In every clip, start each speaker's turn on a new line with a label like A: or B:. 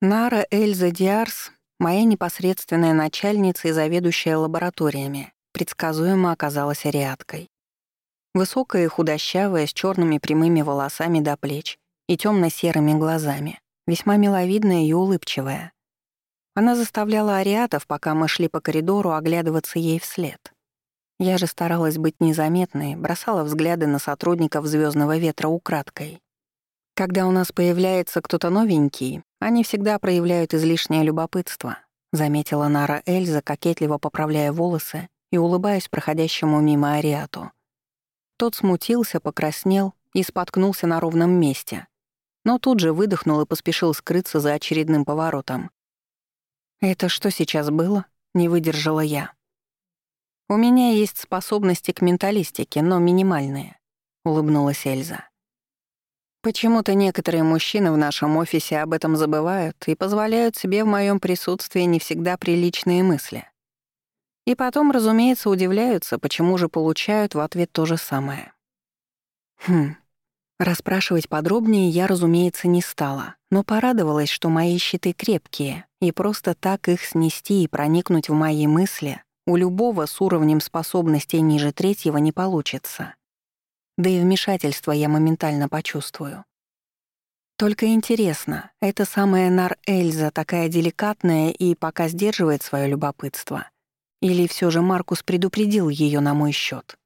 A: Нара Эльза Диарс, моя непосредственная начальница и заведующая лабораториями, предсказуемо оказалась ариаткой. Высокая и худощавая, с черными прямыми волосами до плеч и темно серыми глазами, весьма миловидная и улыбчивая. Она заставляла ариатов, пока мы шли по коридору, оглядываться ей вслед. Я же старалась быть незаметной, бросала взгляды на сотрудников Звездного ветра украдкой. Когда у нас появляется кто-то новенький, они всегда проявляют излишнее любопытство, заметила Нара Эльза, кокетливо поправляя волосы и улыбаясь проходящему мимо Ариату. Тот смутился, покраснел и споткнулся на ровном месте, но тут же выдохнул и поспешил скрыться за очередным поворотом. «Это что сейчас было?» — не выдержала я. «У меня есть способности к менталистике, но минимальные», — улыбнулась Эльза. Почему-то некоторые мужчины в нашем офисе об этом забывают и позволяют себе в моем присутствии не всегда приличные мысли. И потом, разумеется, удивляются, почему же получают в ответ то же самое. Хм. Расспрашивать подробнее я, разумеется, не стала, но порадовалась, что мои щиты крепкие, и просто так их снести и проникнуть в мои мысли у любого с уровнем способностей ниже третьего не получится. Да и вмешательство я моментально почувствую. Только интересно, эта самая Нар-Эльза такая деликатная и пока сдерживает свое любопытство? Или все же Маркус предупредил ее на мой счет?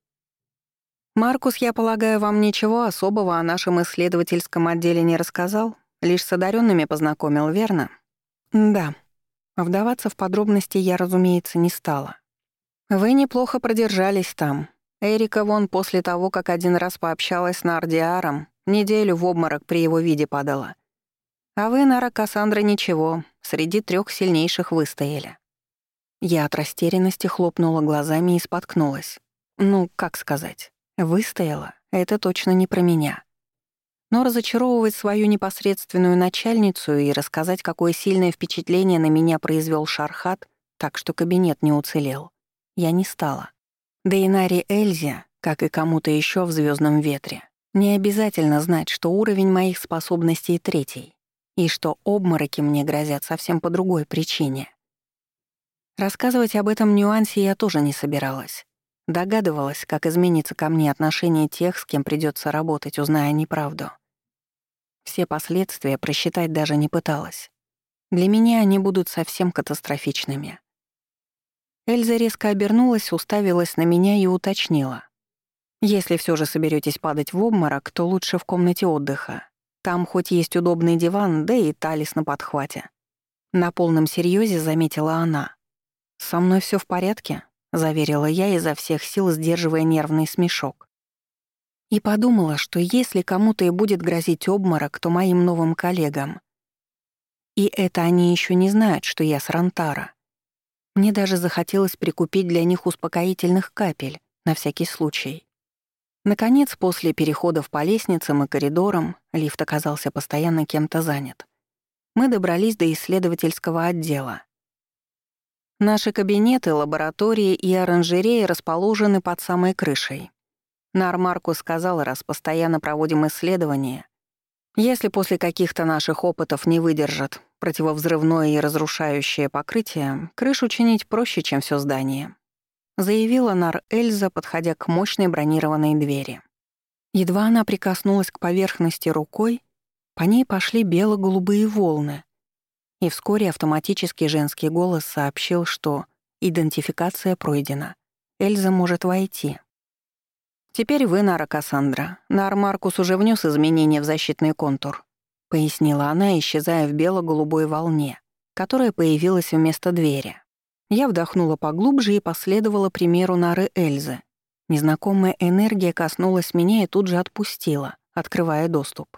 A: Маркус, я полагаю, вам ничего особого о нашем исследовательском отделе не рассказал? Лишь с одаренными познакомил, верно? Да. Вдаваться в подробности я, разумеется, не стала. Вы неплохо продержались там, Эрика вон после того, как один раз пообщалась с Нардиаром, неделю в обморок при его виде падала. А вы, Нара Кассандра, ничего, среди трех сильнейших выстояли. Я от растерянности хлопнула глазами и споткнулась. Ну, как сказать, выстояла — это точно не про меня. Но разочаровывать свою непосредственную начальницу и рассказать, какое сильное впечатление на меня произвел Шархат, так что кабинет не уцелел, я не стала. Да и Эльзе, как и кому-то еще в звездном ветре, не обязательно знать, что уровень моих способностей третий, и что обмороки мне грозят совсем по другой причине. Рассказывать об этом нюансе я тоже не собиралась. Догадывалась, как изменится ко мне отношение тех, с кем придется работать, узная неправду. Все последствия просчитать даже не пыталась. Для меня они будут совсем катастрофичными. Эльза резко обернулась, уставилась на меня и уточнила. «Если все же соберетесь падать в обморок, то лучше в комнате отдыха. Там хоть есть удобный диван, да и талис на подхвате». На полном серьезе заметила она. «Со мной все в порядке?» — заверила я изо всех сил, сдерживая нервный смешок. И подумала, что если кому-то и будет грозить обморок, то моим новым коллегам. И это они еще не знают, что я с Рантара. Мне даже захотелось прикупить для них успокоительных капель, на всякий случай. Наконец, после переходов по лестницам и коридорам, лифт оказался постоянно кем-то занят. Мы добрались до исследовательского отдела. Наши кабинеты, лаборатории и оранжереи расположены под самой крышей. Нармарку сказал, раз постоянно проводим исследования, если после каких-то наших опытов не выдержат противовзрывное и разрушающее покрытие, крышу чинить проще, чем все здание», — заявила Нар Эльза, подходя к мощной бронированной двери. Едва она прикоснулась к поверхности рукой, по ней пошли бело-голубые волны, и вскоре автоматический женский голос сообщил, что идентификация пройдена. Эльза может войти. «Теперь вы, Нара Кассандра. Нар Маркус уже внес изменения в защитный контур. — пояснила она, исчезая в бело-голубой волне, которая появилась вместо двери. Я вдохнула поглубже и последовала примеру Нары Эльзы. Незнакомая энергия коснулась меня и тут же отпустила, открывая доступ.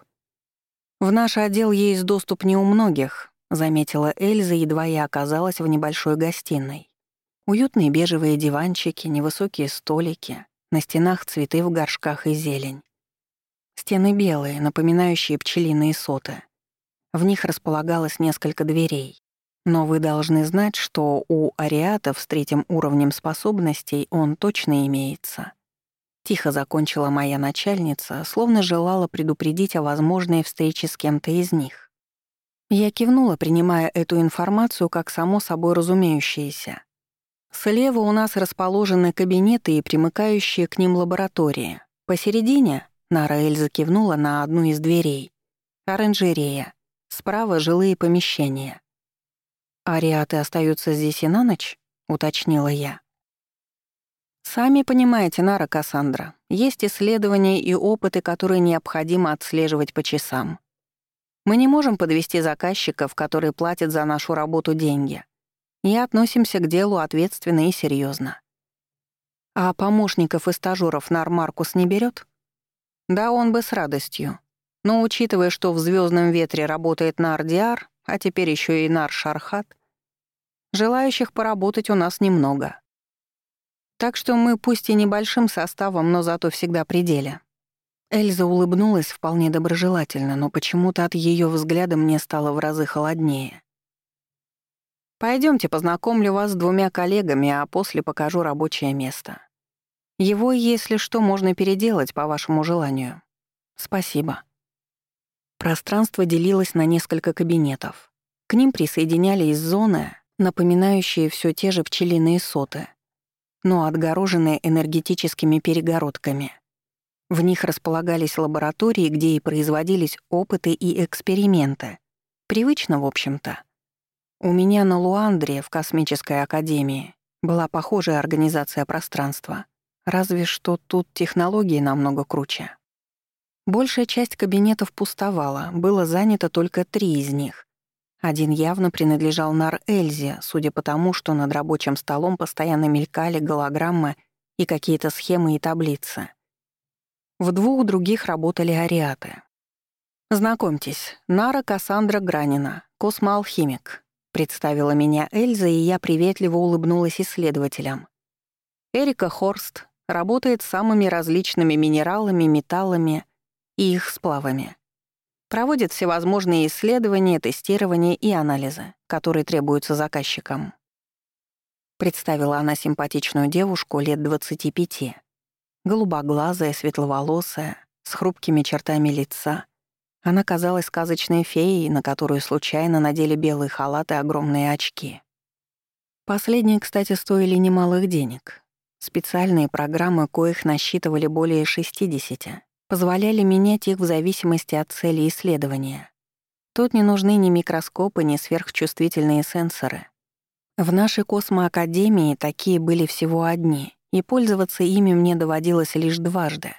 A: «В наш отдел есть доступ не у многих», — заметила Эльза, едва я оказалась в небольшой гостиной. Уютные бежевые диванчики, невысокие столики, на стенах цветы в горшках и зелень. Стены белые, напоминающие пчелиные соты. В них располагалось несколько дверей. Но вы должны знать, что у ариатов с третьим уровнем способностей он точно имеется. Тихо закончила моя начальница, словно желала предупредить о возможной встрече с кем-то из них. Я кивнула, принимая эту информацию как само собой разумеющееся. Слева у нас расположены кабинеты и примыкающие к ним лаборатории. Посередине Нара Эльза кивнула на одну из дверей. Оранжерея. Справа — жилые помещения. «Ариаты остаются здесь и на ночь?» — уточнила я. «Сами понимаете, Нара Кассандра, есть исследования и опыты, которые необходимо отслеживать по часам. Мы не можем подвести заказчиков, которые платят за нашу работу деньги. И относимся к делу ответственно и серьезно. А помощников и стажёров Нармаркус не берет? Да, он бы с радостью. Но учитывая, что в звездном ветре работает Нардиар, а теперь еще и Нар Шархат, желающих поработать у нас немного. Так что мы пусть и небольшим составом, но зато всегда пределе. Эльза улыбнулась вполне доброжелательно, но почему-то от ее взгляда мне стало в разы холоднее. Пойдемте, познакомлю вас с двумя коллегами, а после покажу рабочее место. Его, если что, можно переделать по вашему желанию. Спасибо. Пространство делилось на несколько кабинетов. К ним присоединялись зоны, напоминающие все те же пчелиные соты, но отгороженные энергетическими перегородками — в них располагались лаборатории, где и производились опыты и эксперименты. Привычно, в общем-то. У меня на Луандре в Космической Академии была похожая организация пространства, разве что тут технологии намного круче. Большая часть кабинетов пустовала, было занято только три из них. Один явно принадлежал Нар Эльзе, судя по тому, что над рабочим столом постоянно мелькали голограммы и какие-то схемы и таблицы — в двух других работали ариаты. «Знакомьтесь, Нара Кассандра Гранина, космоалхимик», представила меня Эльза, и я приветливо улыбнулась исследователям. Эрика Хорст работает с самыми различными минералами, металлами и их сплавами. Проводит всевозможные исследования, тестирования и анализы, которые требуются заказчикам. Представила она симпатичную девушку лет 25, Голубоглазая, светловолосая, с хрупкими чертами лица. Она казалась сказочной феей, на которую случайно надели белый халат и огромные очки. Последние, кстати, стоили немалых денег. Специальные программы, коих насчитывали более 60, позволяли менять их в зависимости от цели исследования. Тут не нужны ни микроскопы, ни сверхчувствительные сенсоры. В нашей космоакадемии такие были всего одни, и пользоваться ими мне доводилось лишь дважды.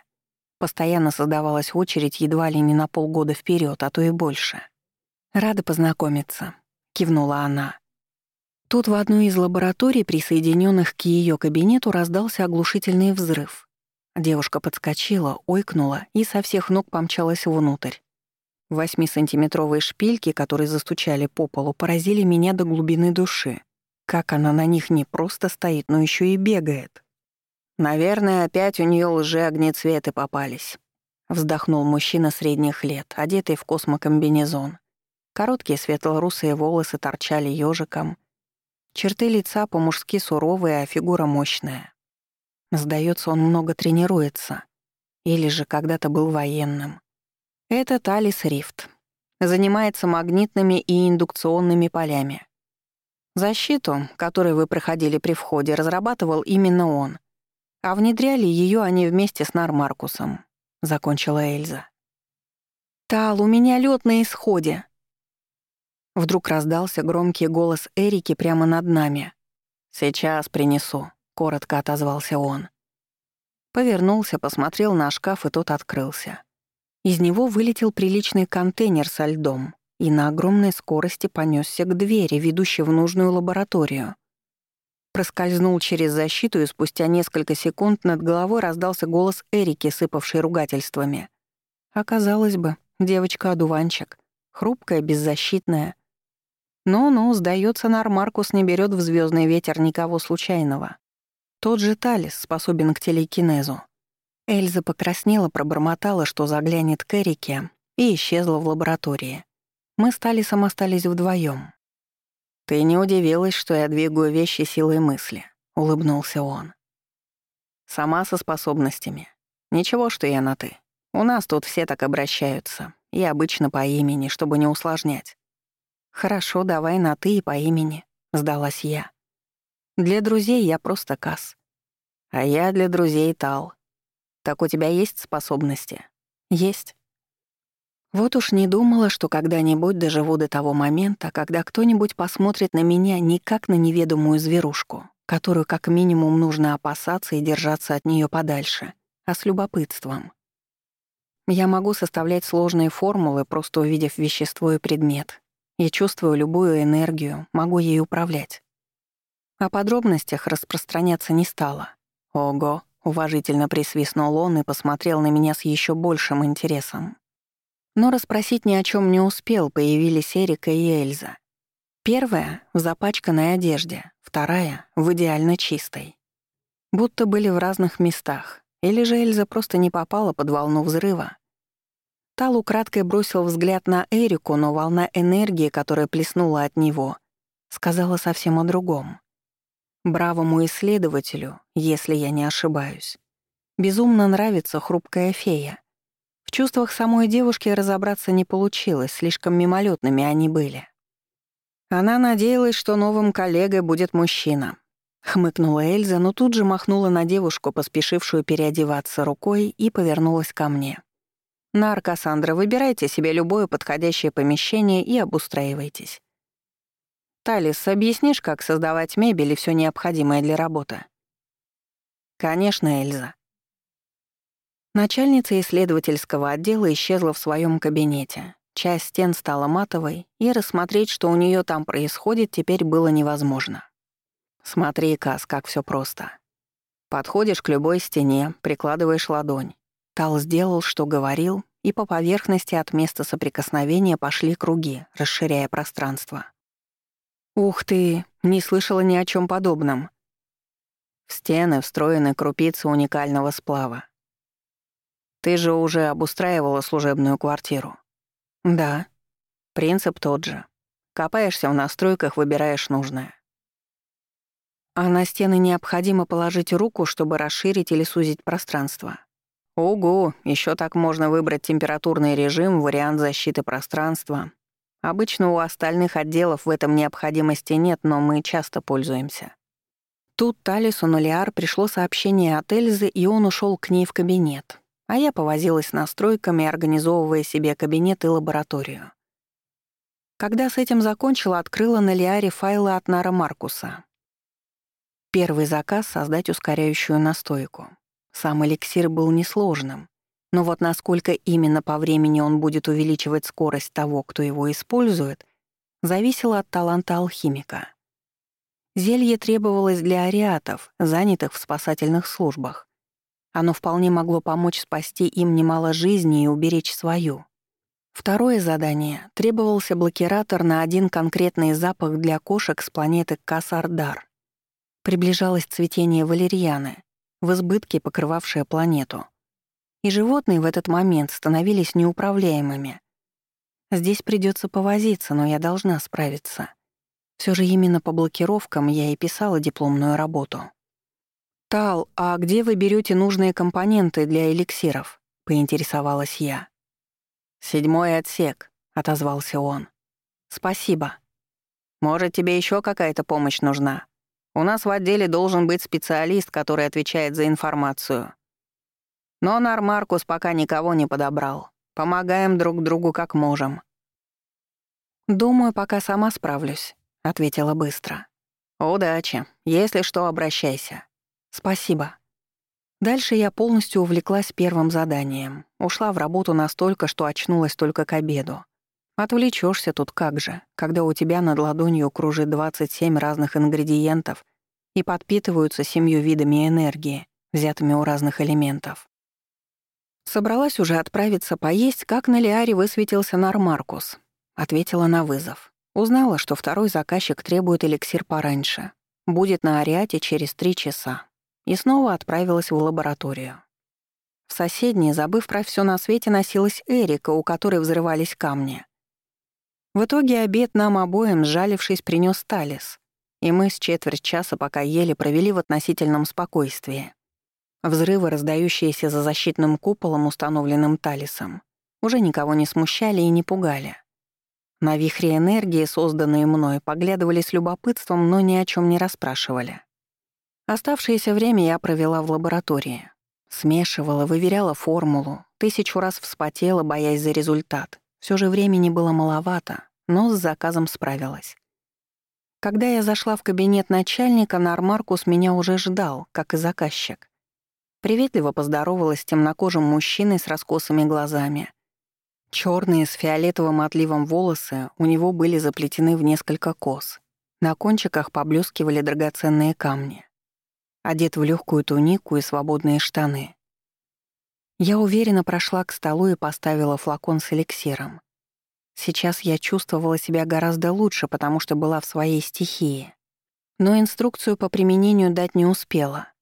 A: Постоянно создавалась очередь едва ли не на полгода вперед, а то и больше. «Рада познакомиться», — кивнула она. Тут в одной из лабораторий, присоединенных к ее кабинету, раздался оглушительный взрыв. Девушка подскочила, ойкнула и со всех ног помчалась внутрь. Восьмисантиметровые шпильки, которые застучали по полу, поразили меня до глубины души. Как она на них не просто стоит, но еще и бегает. «Наверное, опять у нее лжи-огнецветы попались», — вздохнул мужчина средних лет, одетый в космокомбинезон. Короткие светло-русые волосы торчали ежиком. Черты лица по-мужски суровые, а фигура мощная. Сдается, он много тренируется. Или же когда-то был военным. Это Талис Рифт. Занимается магнитными и индукционными полями. Защиту, которую вы проходили при входе, разрабатывал именно он. А внедряли ее они вместе с Нармаркусом», — закончила Эльза. «Тал, у меня лед на исходе!» Вдруг раздался громкий голос Эрики прямо над нами. «Сейчас принесу», — коротко отозвался он. Повернулся, посмотрел на шкаф, и тот открылся. Из него вылетел приличный контейнер со льдом и на огромной скорости понесся к двери, ведущей в нужную лабораторию. Проскользнул через защиту, и спустя несколько секунд над головой раздался голос Эрики, сыпавшей ругательствами. Оказалось бы, девочка-одуванчик. Хрупкая, беззащитная. Ну-ну, сдается, Нармаркус не берет в звездный ветер никого случайного. Тот же Талис способен к телекинезу. Эльза покраснела, пробормотала, что заглянет к Эрике, и исчезла в лаборатории. Мы с Талисом остались вдвоем. «Ты не удивилась, что я двигаю вещи силой мысли», — улыбнулся он. «Сама со способностями. Ничего, что я на «ты». У нас тут все так обращаются, и обычно по имени, чтобы не усложнять. «Хорошо, давай на «ты» и по имени», — сдалась я. «Для друзей я просто Кас. А я для друзей Тал. Так у тебя есть способности?» «Есть». Вот уж не думала, что когда-нибудь доживу до того момента, когда кто-нибудь посмотрит на меня не как на неведомую зверушку, которую как минимум нужно опасаться и держаться от нее подальше, а с любопытством. Я могу составлять сложные формулы, просто увидев вещество и предмет. Я чувствую любую энергию, могу ей управлять. О подробностях распространяться не стала. Ого, уважительно присвистнул он и посмотрел на меня с еще большим интересом. Но расспросить ни о чем не успел, появились Эрика и Эльза. Первая — в запачканной одежде, вторая — в идеально чистой. Будто были в разных местах, или же Эльза просто не попала под волну взрыва. Тал украдкой бросил взгляд на Эрику, но волна энергии, которая плеснула от него, сказала совсем о другом. Бравому исследователю, если я не ошибаюсь, безумно нравится хрупкая фея, в чувствах самой девушки разобраться не получилось, слишком мимолетными они были. Она надеялась, что новым коллегой будет мужчина. Хмыкнула Эльза, но тут же махнула на девушку, поспешившую переодеваться рукой, и повернулась ко мне. «Нар, Кассандра, выбирайте себе любое подходящее помещение и обустраивайтесь. Талис, объяснишь, как создавать мебель и все необходимое для работы?» «Конечно, Эльза», Начальница исследовательского отдела исчезла в своем кабинете. Часть стен стала матовой, и рассмотреть, что у нее там происходит, теперь было невозможно. Смотри, Кас, как все просто. Подходишь к любой стене, прикладываешь ладонь. Тал сделал, что говорил, и по поверхности от места соприкосновения пошли круги, расширяя пространство. «Ух ты, не слышала ни о чем подобном». В стены встроены крупицы уникального сплава, ты же уже обустраивала служебную квартиру. Да. Принцип тот же. Копаешься в настройках, выбираешь нужное. А на стены необходимо положить руку, чтобы расширить или сузить пространство. Ого, еще так можно выбрать температурный режим, вариант защиты пространства. Обычно у остальных отделов в этом необходимости нет, но мы часто пользуемся. Тут Талису Нулиар пришло сообщение от Эльзы, и он ушел к ней в кабинет а я повозилась с настройками, организовывая себе кабинет и лабораторию. Когда с этим закончила, открыла на Лиаре файлы от Нара Маркуса. Первый заказ — создать ускоряющую настойку. Сам эликсир был несложным, но вот насколько именно по времени он будет увеличивать скорость того, кто его использует, зависело от таланта алхимика. Зелье требовалось для ариатов, занятых в спасательных службах, оно вполне могло помочь спасти им немало жизней и уберечь свою. Второе задание — требовался блокиратор на один конкретный запах для кошек с планеты Касардар. Приближалось цветение валерьяны, в избытке покрывавшее планету. И животные в этот момент становились неуправляемыми. Здесь придется повозиться, но я должна справиться. Все же именно по блокировкам я и писала дипломную работу. «Тал, а где вы берете нужные компоненты для эликсиров?» — поинтересовалась я. «Седьмой отсек», — отозвался он. «Спасибо. Может, тебе еще какая-то помощь нужна? У нас в отделе должен быть специалист, который отвечает за информацию. Но Нармаркус пока никого не подобрал. Помогаем друг другу как можем». «Думаю, пока сама справлюсь», — ответила быстро. «Удачи. Если что, обращайся». «Спасибо». Дальше я полностью увлеклась первым заданием. Ушла в работу настолько, что очнулась только к обеду. Отвлечешься тут как же, когда у тебя над ладонью кружит 27 разных ингредиентов и подпитываются семью видами энергии, взятыми у разных элементов. Собралась уже отправиться поесть, как на Лиаре высветился Нармаркус. Ответила на вызов. Узнала, что второй заказчик требует эликсир пораньше. Будет на Ариате через три часа и снова отправилась в лабораторию. В соседней, забыв про все на свете, носилась Эрика, у которой взрывались камни. В итоге обед нам обоим, сжалившись, принес Талис, и мы с четверть часа, пока ели, провели в относительном спокойствии. Взрывы, раздающиеся за защитным куполом, установленным Талисом, уже никого не смущали и не пугали. На вихре энергии, созданные мной, поглядывали с любопытством, но ни о чем не расспрашивали. Оставшееся время я провела в лаборатории. Смешивала, выверяла формулу, тысячу раз вспотела, боясь за результат. Все же времени было маловато, но с заказом справилась. Когда я зашла в кабинет начальника, Нармаркус меня уже ждал, как и заказчик. Приветливо поздоровалась с темнокожим мужчиной с раскосыми глазами — Черные с фиолетовым отливом волосы у него были заплетены в несколько кос. На кончиках поблескивали драгоценные камни. Одет в легкую тунику и свободные штаны. Я уверенно прошла к столу и поставила флакон с эликсиром. Сейчас я чувствовала себя гораздо лучше, потому что была в своей стихии. Но инструкцию по применению дать не успела.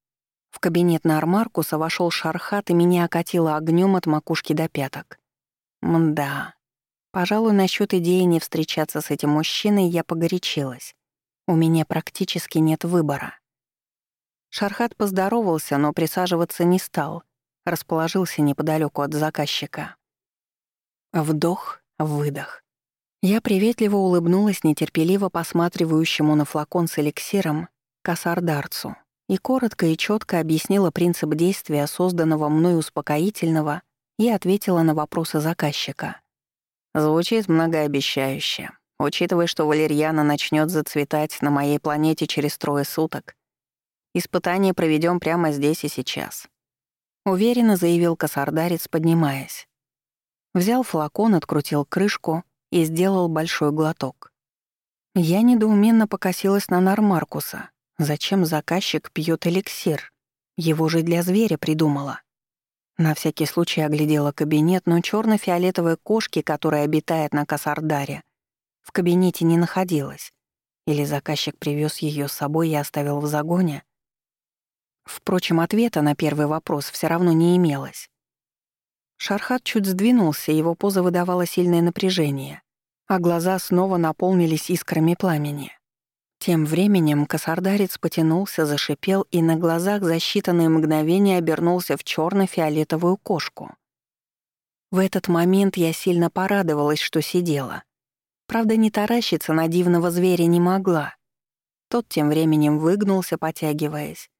A: В кабинет на Армаркуса вошел Шархат и меня окатило огнем от макушки до пяток. Мда. Пожалуй, насчет идеи не встречаться с этим мужчиной я погорячилась. У меня практически нет выбора. Шархат поздоровался, но присаживаться не стал. Расположился неподалеку от заказчика. Вдох, выдох. Я приветливо улыбнулась нетерпеливо посматривающему на флакон с эликсиром косардарцу и коротко и четко объяснила принцип действия созданного мной успокоительного и ответила на вопросы заказчика. Звучит многообещающе. Учитывая, что валерьяна начнет зацветать на моей планете через трое суток, испытание проведем прямо здесь и сейчас. Уверенно заявил косардарец, поднимаясь. Взял флакон, открутил крышку и сделал большой глоток. Я недоуменно покосилась на Нармаркуса. Зачем заказчик пьет эликсир? Его же для зверя придумала. На всякий случай оглядела кабинет, но черно фиолетовой кошки, которая обитает на Касардаре, в кабинете не находилась. Или заказчик привез ее с собой и оставил в загоне? Впрочем, ответа на первый вопрос все равно не имелось. Шархат чуть сдвинулся, его поза выдавала сильное напряжение, а глаза снова наполнились искрами пламени. Тем временем косардарец потянулся, зашипел и на глазах за считанные мгновения обернулся в черно фиолетовую кошку. В этот момент я сильно порадовалась, что сидела. Правда, не таращиться на дивного зверя не могла. Тот тем временем выгнулся, потягиваясь.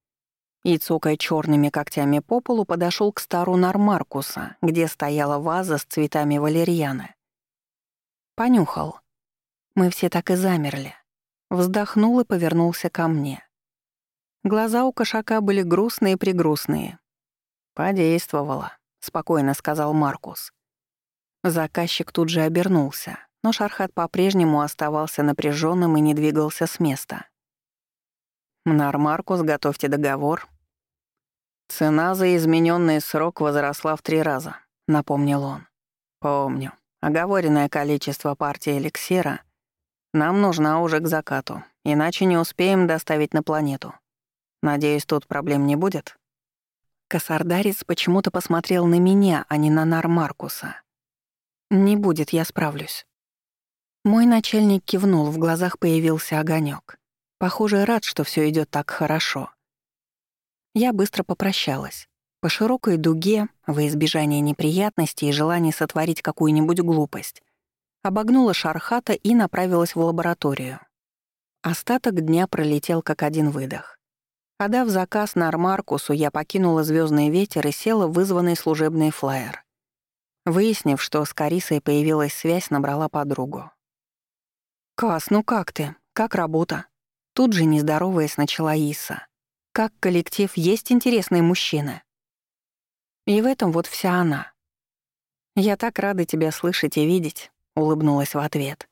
A: И, цокая черными когтями по полу, подошел к стару Нармаркуса, где стояла ваза с цветами валерьяны. Понюхал. Мы все так и замерли. Вздохнул и повернулся ко мне. Глаза у кошака были грустные-пригрустные. «Подействовало», — спокойно сказал Маркус. Заказчик тут же обернулся, но Шархат по-прежнему оставался напряженным и не двигался с места. «Нар Маркус, готовьте договор». «Цена за измененный срок возросла в три раза», — напомнил он. «Помню. Оговоренное количество партий эликсира — нам нужна уже к закату, иначе не успеем доставить на планету. Надеюсь, тут проблем не будет?» Косардарец почему-то посмотрел на меня, а не на Нар Маркуса. «Не будет, я справлюсь». Мой начальник кивнул, в глазах появился огонек. Похоже, рад, что все идет так хорошо. Я быстро попрощалась. По широкой дуге, во избежание неприятностей и желания сотворить какую-нибудь глупость, обогнула Шархата и направилась в лабораторию. Остаток дня пролетел как один выдох. Отдав заказ на Армаркусу, я покинула звездный ветер и села в вызванный служебный флайер. Выяснив, что с Карисой появилась связь, набрала подругу. «Кас, ну как ты? Как работа?» Тут же, не здороваясь, начала Иса. «Как коллектив, есть интересные мужчины?» И в этом вот вся она. «Я так рада тебя слышать и видеть улыбнулась в ответ.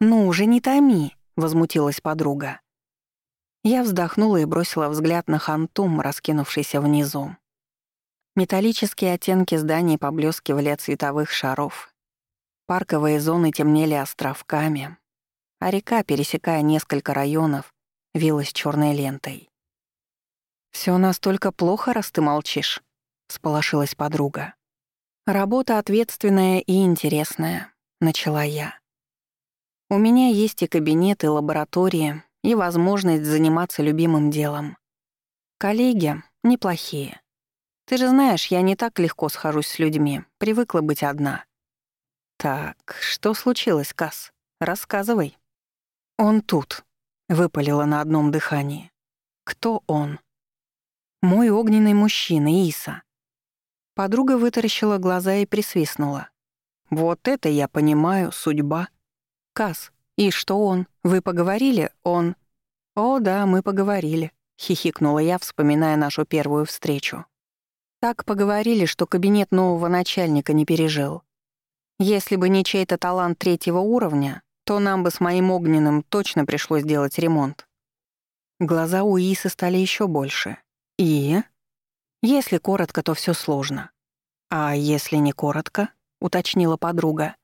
A: «Ну уже не томи», — возмутилась подруга. Я вздохнула и бросила взгляд на хантум, раскинувшийся внизу. Металлические оттенки зданий поблескивали от световых шаров. Парковые зоны темнели островками, а река, пересекая несколько районов, вилась черной лентой. Все настолько плохо, раз ты молчишь», — сполошилась подруга. «Работа ответственная и интересная. — начала я. «У меня есть и кабинет, и лаборатория, и возможность заниматься любимым делом. Коллеги неплохие. Ты же знаешь, я не так легко схожусь с людьми, привыкла быть одна». «Так, что случилось, Кас? Рассказывай». «Он тут», — выпалила на одном дыхании. «Кто он?» «Мой огненный мужчина, Иса». Подруга вытаращила глаза и присвистнула. «Вот это я понимаю, судьба». «Кас, и что он? Вы поговорили? Он...» «О, да, мы поговорили», — хихикнула я, вспоминая нашу первую встречу. Так поговорили, что кабинет нового начальника не пережил. Если бы не чей-то талант третьего уровня, то нам бы с моим огненным точно пришлось делать ремонт. Глаза у Исы стали еще больше. И? Если коротко, то все сложно. А если не коротко, уточнила подруга.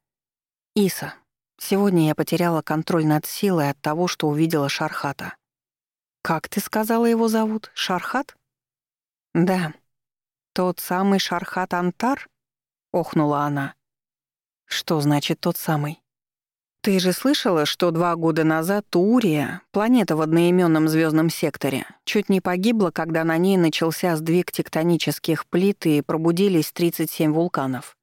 A: Иса, сегодня я потеряла контроль над силой от того, что увидела Шархата. Как ты сказала его зовут? Шархат? Да. Тот самый Шархат Антар? охнула она. Что значит тот самый? Ты же слышала, что два года назад Турия, планета в одноименном звездном секторе, чуть не погибла, когда на ней начался сдвиг тектонических плит и пробудились 37 вулканов?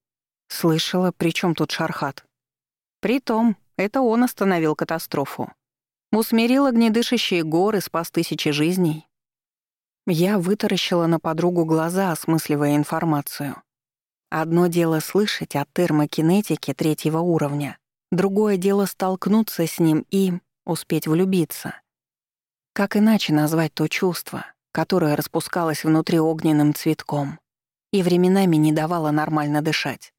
A: Слышала, при чем тут Шархат? Притом, это он остановил катастрофу. Усмирил огнедышащие горы, спас тысячи жизней. Я вытаращила на подругу глаза, осмысливая информацию. Одно дело слышать о термокинетике третьего уровня, другое дело столкнуться с ним и успеть влюбиться. Как иначе назвать то чувство, которое распускалось внутри огненным цветком и временами не давало нормально дышать?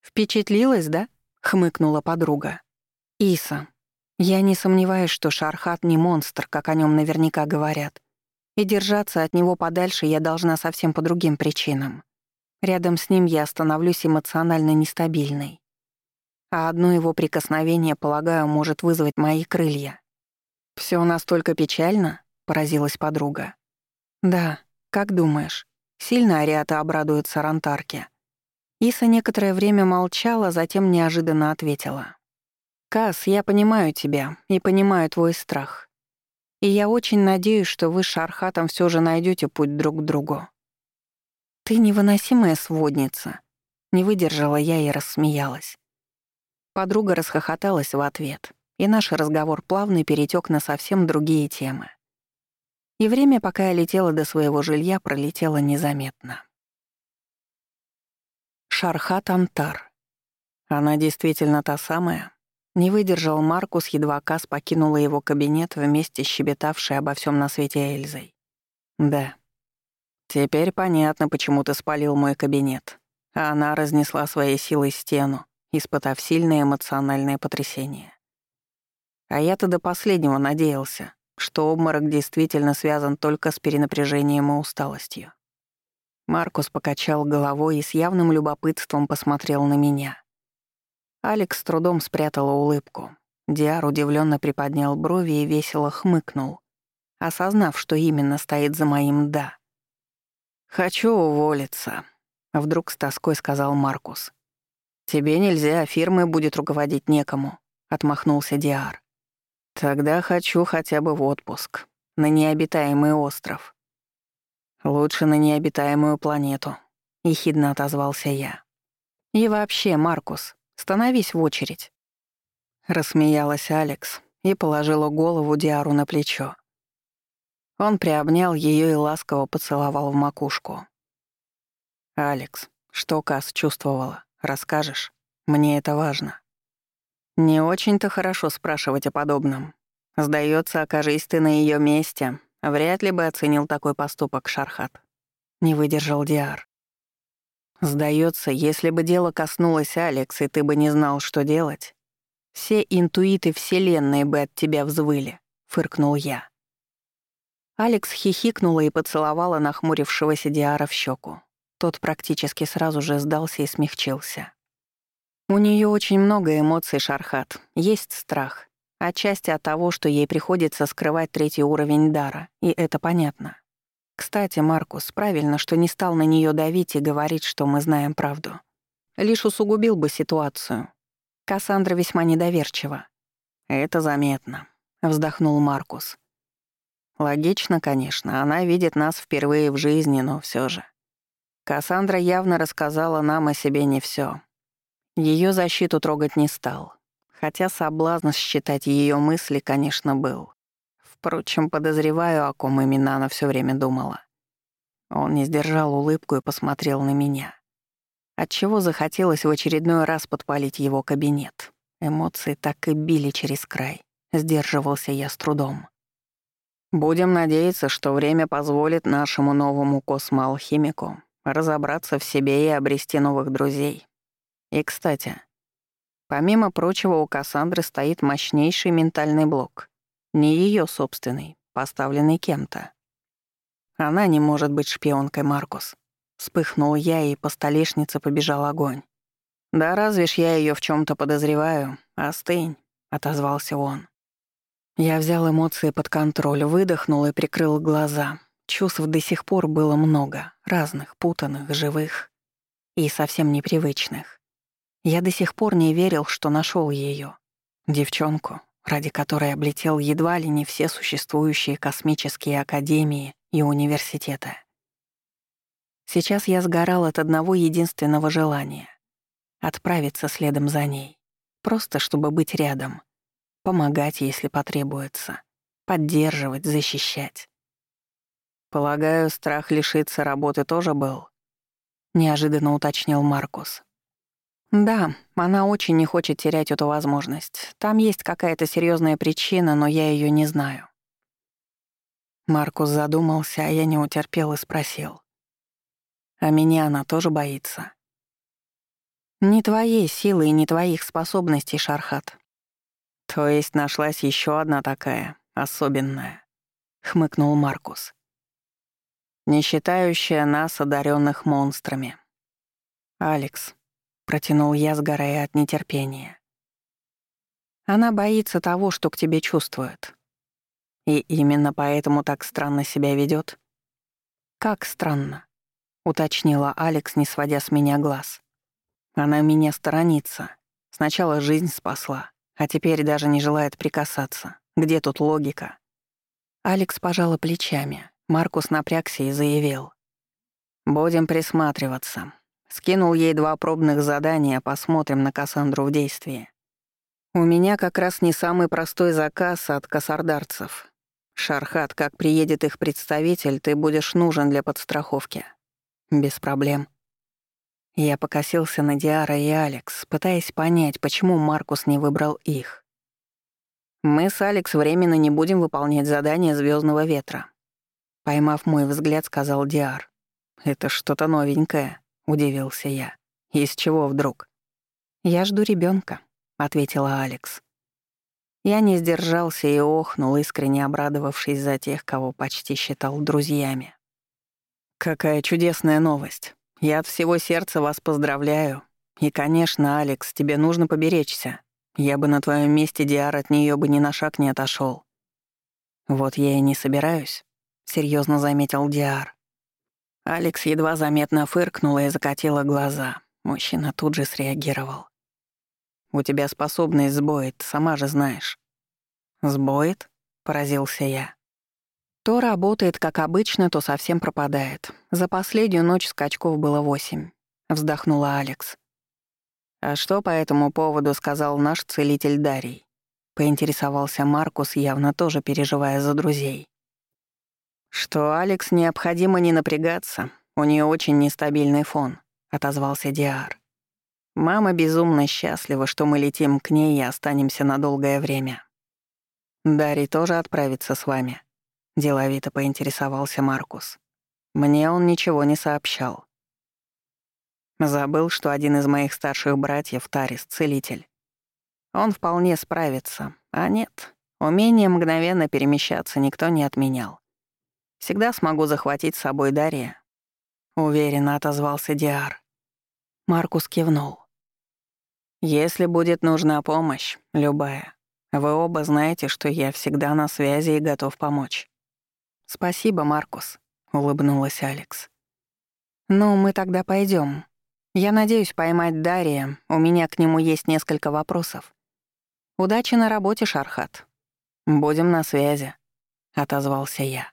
A: «Впечатлилась, да?» — хмыкнула подруга. «Иса, я не сомневаюсь, что Шархат не монстр, как о нем наверняка говорят. И держаться от него подальше я должна совсем по другим причинам. Рядом с ним я становлюсь эмоционально нестабильной. А одно его прикосновение, полагаю, может вызвать мои крылья. Всё настолько печально?» — поразилась подруга. «Да, как думаешь, сильно Ариата обрадует Сарантарке?» Иса некоторое время молчала, затем неожиданно ответила. «Кас, я понимаю тебя и понимаю твой страх. И я очень надеюсь, что вы с Шархатом всё же найдёте путь друг к другу. «Ты невыносимая сводница», — не выдержала я и рассмеялась. Подруга расхохоталась в ответ, и наш разговор плавно перетек на совсем другие темы. И время, пока я летела до своего жилья, пролетело незаметно. Шархат Антар. Она действительно та самая? Не выдержал Маркус, едва Кас покинула его кабинет вместе с щебетавшей обо всем на свете Эльзой. Да, Теперь понятно, почему ты спалил мой кабинет. А она разнесла своей силой стену, испытав сильное эмоциональное потрясение. А я-то до последнего надеялся, что обморок действительно связан только с перенапряжением и усталостью. Маркус покачал головой и с явным любопытством посмотрел на меня. Алекс с трудом спрятала улыбку. Диар удивленно приподнял брови и весело хмыкнул, осознав, что именно стоит за моим «да». «Хочу уволиться», — вдруг с тоской сказал Маркус. «Тебе нельзя, фирмой будет руководить некому», — отмахнулся Диар. «Тогда хочу хотя бы в отпуск, на необитаемый остров». «Лучше на необитаемую планету», — ехидно отозвался я. «И вообще, Маркус, становись в очередь». Рассмеялась Алекс и положила голову Диару на плечо. Он приобнял ее и ласково поцеловал в макушку. «Алекс, что Кас чувствовала? Расскажешь? Мне это важно». «Не очень-то хорошо спрашивать о подобном. Сдается, окажись ты на ее месте, вряд ли бы оценил такой поступок Шархат». Не выдержал Диар. Сдается, если бы дело коснулось Алекс, и ты бы не знал, что делать, все интуиты Вселенной бы от тебя взвыли», — фыркнул я. Алекс хихикнула и поцеловала нахмурившегося Диара в щеку. Тот практически сразу же сдался и смягчился. У нее очень много эмоций, Шархат. Есть страх. Отчасти от того, что ей приходится скрывать третий уровень дара, и это понятно. Кстати, Маркус правильно, что не стал на нее давить и говорить, что мы знаем правду. Лишь усугубил бы ситуацию. Кассандра весьма недоверчива. «Это заметно», — вздохнул Маркус. Логично, конечно, она видит нас впервые в жизни, но все же. Кассандра явно рассказала нам о себе не все. Ее защиту трогать не стал, хотя соблазн считать ее мысли, конечно, был. Впрочем, подозреваю, о ком именно она все время думала. Он не сдержал улыбку и посмотрел на меня. Отчего захотелось в очередной раз подпалить его кабинет. Эмоции так и били через край. Сдерживался я с трудом. Будем надеяться, что время позволит нашему новому космоалхимику разобраться в себе и обрести новых друзей. И, кстати, помимо прочего, у Кассандры стоит мощнейший ментальный блок. Не ее собственный, поставленный кем-то. Она не может быть шпионкой, Маркус. Вспыхнул я, и по столешнице побежал огонь. «Да разве ж я ее в чем то подозреваю? Остынь», — отозвался он. Я взял эмоции под контроль, выдохнул и прикрыл глаза. Чувств до сих пор было много, разных, путанных, живых и совсем непривычных. Я до сих пор не верил, что нашел ее, девчонку, ради которой облетел едва ли не все существующие космические академии и университеты. Сейчас я сгорал от одного единственного желания — отправиться следом за ней, просто чтобы быть рядом, помогать, если потребуется, поддерживать, защищать. «Полагаю, страх лишиться работы тоже был?» — неожиданно уточнил Маркус. «Да, она очень не хочет терять эту возможность. Там есть какая-то серьезная причина, но я ее не знаю». Маркус задумался, а я не утерпел и спросил. А меня она тоже боится. Не твоей силы и не твоих способностей, Шархат. То есть нашлась еще одна такая, особенная, хмыкнул Маркус. Не считающая нас одаренных монстрами. Алекс, протянул я, сгорая от нетерпения. Она боится того, что к тебе чувствует. И именно поэтому так странно себя ведет. Как странно уточнила Алекс, не сводя с меня глаз. Она меня сторонится. Сначала жизнь спасла, а теперь даже не желает прикасаться. Где тут логика? Алекс пожала плечами. Маркус напрягся и заявил. «Будем присматриваться. Скинул ей два пробных задания, посмотрим на Кассандру в действии. У меня как раз не самый простой заказ от кассардарцев. Шархат, как приедет их представитель, ты будешь нужен для подстраховки. Без проблем. Я покосился на Диара и Алекс, пытаясь понять, почему Маркус не выбрал их. Мы с Алекс временно не будем выполнять задание Звездного ветра. Поймав мой взгляд, сказал Диар. «Это что-то новенькое», — удивился я. «Из чего вдруг?» «Я жду ребенка, ответила Алекс. Я не сдержался и охнул, искренне обрадовавшись за тех, кого почти считал друзьями. «Какая чудесная новость. Я от всего сердца вас поздравляю. И, конечно, Алекс, тебе нужно поберечься. Я бы на твоем месте, Диар, от нее бы ни на шаг не отошел. «Вот я и не собираюсь», — серьезно заметил Диар. Алекс едва заметно фыркнула и закатила глаза. Мужчина тут же среагировал. «У тебя способность сбоит, сама же знаешь». «Сбоит?» — поразился я. То работает, как обычно, то совсем пропадает. За последнюю ночь скачков было восемь. Вздохнула Алекс. «А что по этому поводу сказал наш целитель Дарий?» Поинтересовался Маркус, явно тоже переживая за друзей. «Что Алекс необходимо не напрягаться, у нее очень нестабильный фон», — отозвался Диар. «Мама безумно счастлива, что мы летим к ней и останемся на долгое время. Дарий тоже отправится с вами», Деловито поинтересовался Маркус. Мне он ничего не сообщал. Забыл, что один из моих старших братьев, Тарис, целитель. Он вполне справится, а нет, умение мгновенно перемещаться никто не отменял. Всегда смогу захватить с собой Дарья. Уверенно отозвался Диар. Маркус кивнул. «Если будет нужна помощь, любая, вы оба знаете, что я всегда на связи и готов помочь. «Спасибо, Маркус», — улыбнулась Алекс. «Ну, мы тогда пойдем. Я надеюсь поймать Дария, у меня к нему есть несколько вопросов. Удачи на работе, Шархат. Будем на связи», — отозвался я.